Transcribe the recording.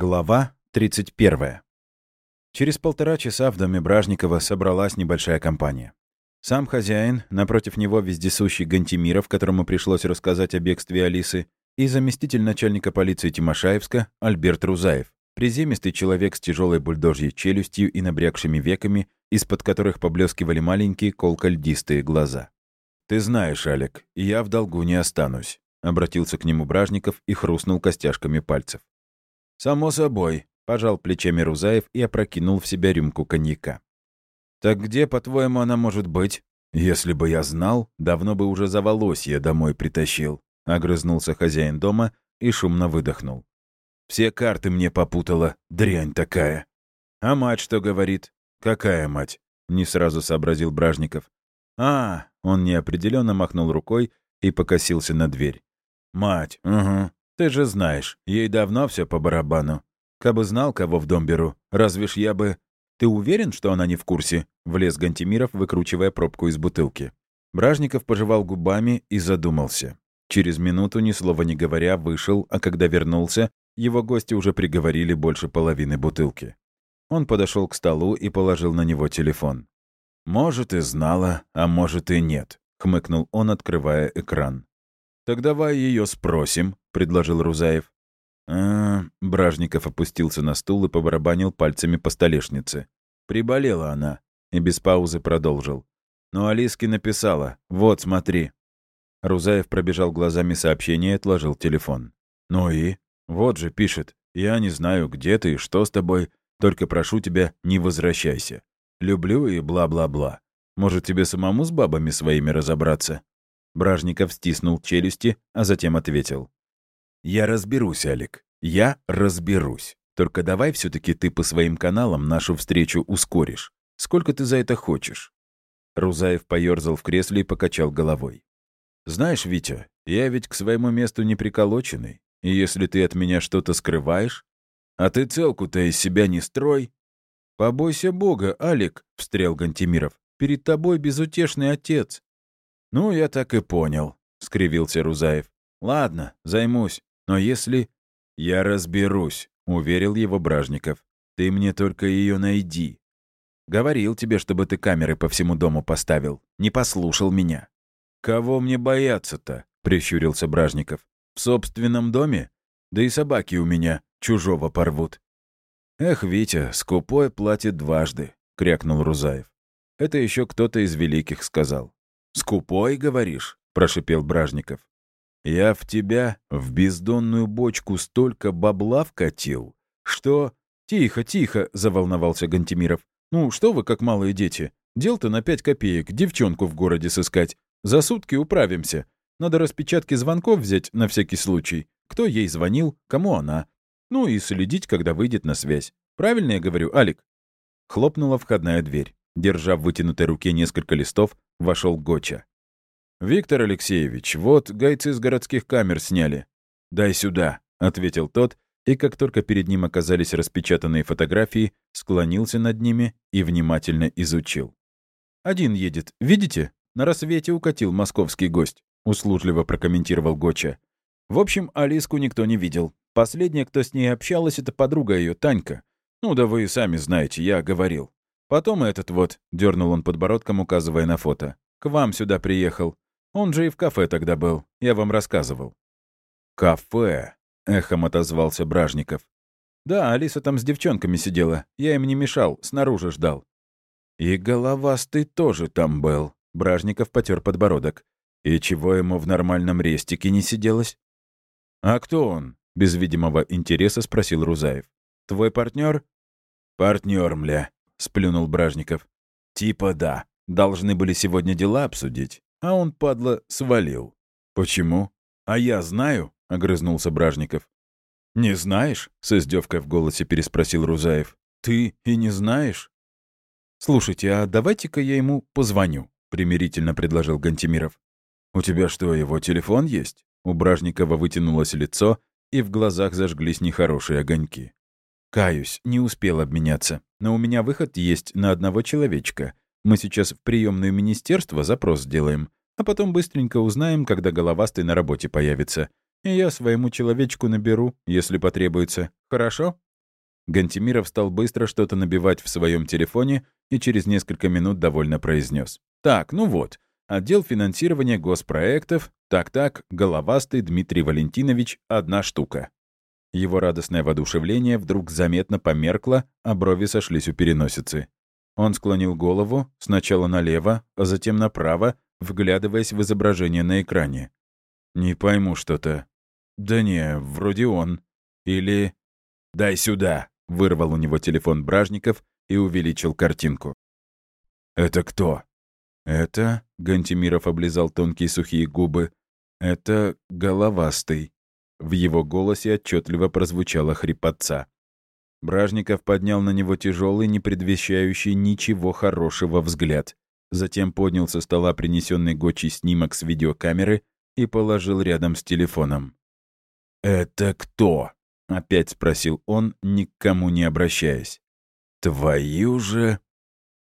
Глава 31. Через полтора часа в доме Бражникова собралась небольшая компания. Сам хозяин, напротив него вездесущий Гантимиров, которому пришлось рассказать о бегстве Алисы, и заместитель начальника полиции Тимошаевска Альберт Рузаев, приземистый человек с тяжелой бульдожьей челюстью и набрякшими веками, из-под которых поблескивали маленькие колко-льдистые глаза. «Ты знаешь, Алек, я в долгу не останусь», — обратился к нему Бражников и хрустнул костяшками пальцев. «Само собой», — пожал плечами Рузаев и опрокинул в себя рюмку коньяка. «Так где, по-твоему, она может быть? Если бы я знал, давно бы уже за волосье домой притащил», — огрызнулся хозяин дома и шумно выдохнул. «Все карты мне попутала, дрянь такая». «А мать что говорит?» «Какая мать?» — не сразу сообразил Бражников. «А, он неопределенно махнул рукой и покосился на дверь. «Мать, угу. Ты же знаешь, ей давно все по барабану. Кабы знал, кого в дом беру, разве ж я бы...» «Ты уверен, что она не в курсе?» — влез Гантимиров, выкручивая пробку из бутылки. Бражников пожевал губами и задумался. Через минуту, ни слова не говоря, вышел, а когда вернулся, его гости уже приговорили больше половины бутылки. Он подошел к столу и положил на него телефон. «Может, и знала, а может, и нет», — хмыкнул он, открывая экран. «Так давай ее спросим», — предложил Рузаев. а Бражников опустился на стул и побарабанил пальцами по столешнице. Приболела она. И без паузы продолжил. «Но Алиски написала. Вот, смотри». Рузаев пробежал глазами сообщение и отложил телефон. «Ну и? Вот же пишет. Я не знаю, где ты и что с тобой. Только прошу тебя, не возвращайся. Люблю и бла-бла-бла. Может, тебе самому с бабами своими разобраться?» Бражников стиснул челюсти, а затем ответил. «Я разберусь, Алик. Я разберусь. Только давай все таки ты по своим каналам нашу встречу ускоришь. Сколько ты за это хочешь?» Рузаев поерзал в кресле и покачал головой. «Знаешь, Витя, я ведь к своему месту не приколоченный. И если ты от меня что-то скрываешь, а ты целку-то из себя не строй, «Побойся Бога, Алик», — встрял Гантимиров. «Перед тобой безутешный отец». «Ну, я так и понял», — скривился Рузаев. «Ладно, займусь. Но если...» «Я разберусь», — уверил его Бражников. «Ты мне только ее найди». «Говорил тебе, чтобы ты камеры по всему дому поставил. Не послушал меня». «Кого мне бояться-то?» — прищурился Бражников. «В собственном доме? Да и собаки у меня чужого порвут». «Эх, Витя, скупой платит дважды», — крякнул Рузаев. Это еще кто-то из великих сказал. «Скупой, говоришь?» — прошипел Бражников. «Я в тебя, в бездонную бочку, столько бабла вкатил, что...» «Тихо, тихо!» — заволновался Гантимиров. «Ну, что вы, как малые дети? Дел-то на пять копеек, девчонку в городе сыскать. За сутки управимся. Надо распечатки звонков взять на всякий случай. Кто ей звонил, кому она. Ну и следить, когда выйдет на связь. Правильно я говорю, Алик?» Хлопнула входная дверь. Держа в вытянутой руке несколько листов, вошел Гоча. «Виктор Алексеевич, вот гайцы с городских камер сняли». «Дай сюда», — ответил тот, и как только перед ним оказались распечатанные фотографии, склонился над ними и внимательно изучил. «Один едет, видите? На рассвете укатил московский гость», — услужливо прокомментировал Гоча. «В общем, Алиску никто не видел. Последняя, кто с ней общалась, это подруга ее, Танька. Ну да вы сами знаете, я говорил. Потом этот вот, дернул он подбородком, указывая на фото. К вам сюда приехал. Он же и в кафе тогда был. Я вам рассказывал. Кафе, эхом отозвался Бражников. Да, Алиса там с девчонками сидела. Я им не мешал, снаружи ждал. И головастый тоже там был. Бражников потер подбородок. И чего ему в нормальном рестике не сиделось? А кто он? Без видимого интереса спросил Рузаев. «Твой партнер?» «Партнер, мля», — сплюнул Бражников. «Типа да. Должны были сегодня дела обсудить, а он, падла, свалил». «Почему?» «А я знаю», — огрызнулся Бражников. «Не знаешь?» — с издевкой в голосе переспросил Рузаев. «Ты и не знаешь?» «Слушайте, а давайте-ка я ему позвоню», — примирительно предложил Гантимиров. «У тебя что, его телефон есть?» У Бражникова вытянулось лицо, и в глазах зажглись нехорошие огоньки. «Каюсь, не успел обменяться, но у меня выход есть на одного человечка. Мы сейчас в приемное министерство запрос сделаем, а потом быстренько узнаем, когда головастый на работе появится. И я своему человечку наберу, если потребуется. Хорошо?» Гантимиров стал быстро что-то набивать в своем телефоне и через несколько минут довольно произнес. «Так, ну вот, отдел финансирования госпроектов, так-так, головастый Дмитрий Валентинович, одна штука». Его радостное воодушевление вдруг заметно померкло, а брови сошлись у переносицы. Он склонил голову сначала налево, а затем направо, вглядываясь в изображение на экране. «Не пойму что-то. Да не, вроде он. Или...» «Дай сюда!» — вырвал у него телефон Бражников и увеличил картинку. «Это кто?» «Это...» — Гантимиров облизал тонкие сухие губы. «Это головастый». В его голосе отчетливо прозвучала хрипотца. Бражников поднял на него тяжелый, не предвещающий ничего хорошего взгляд. Затем поднял со стола принесенный Гочи снимок с видеокамеры и положил рядом с телефоном. «Это кто?» — опять спросил он, ни к кому не обращаясь. «Твою же...»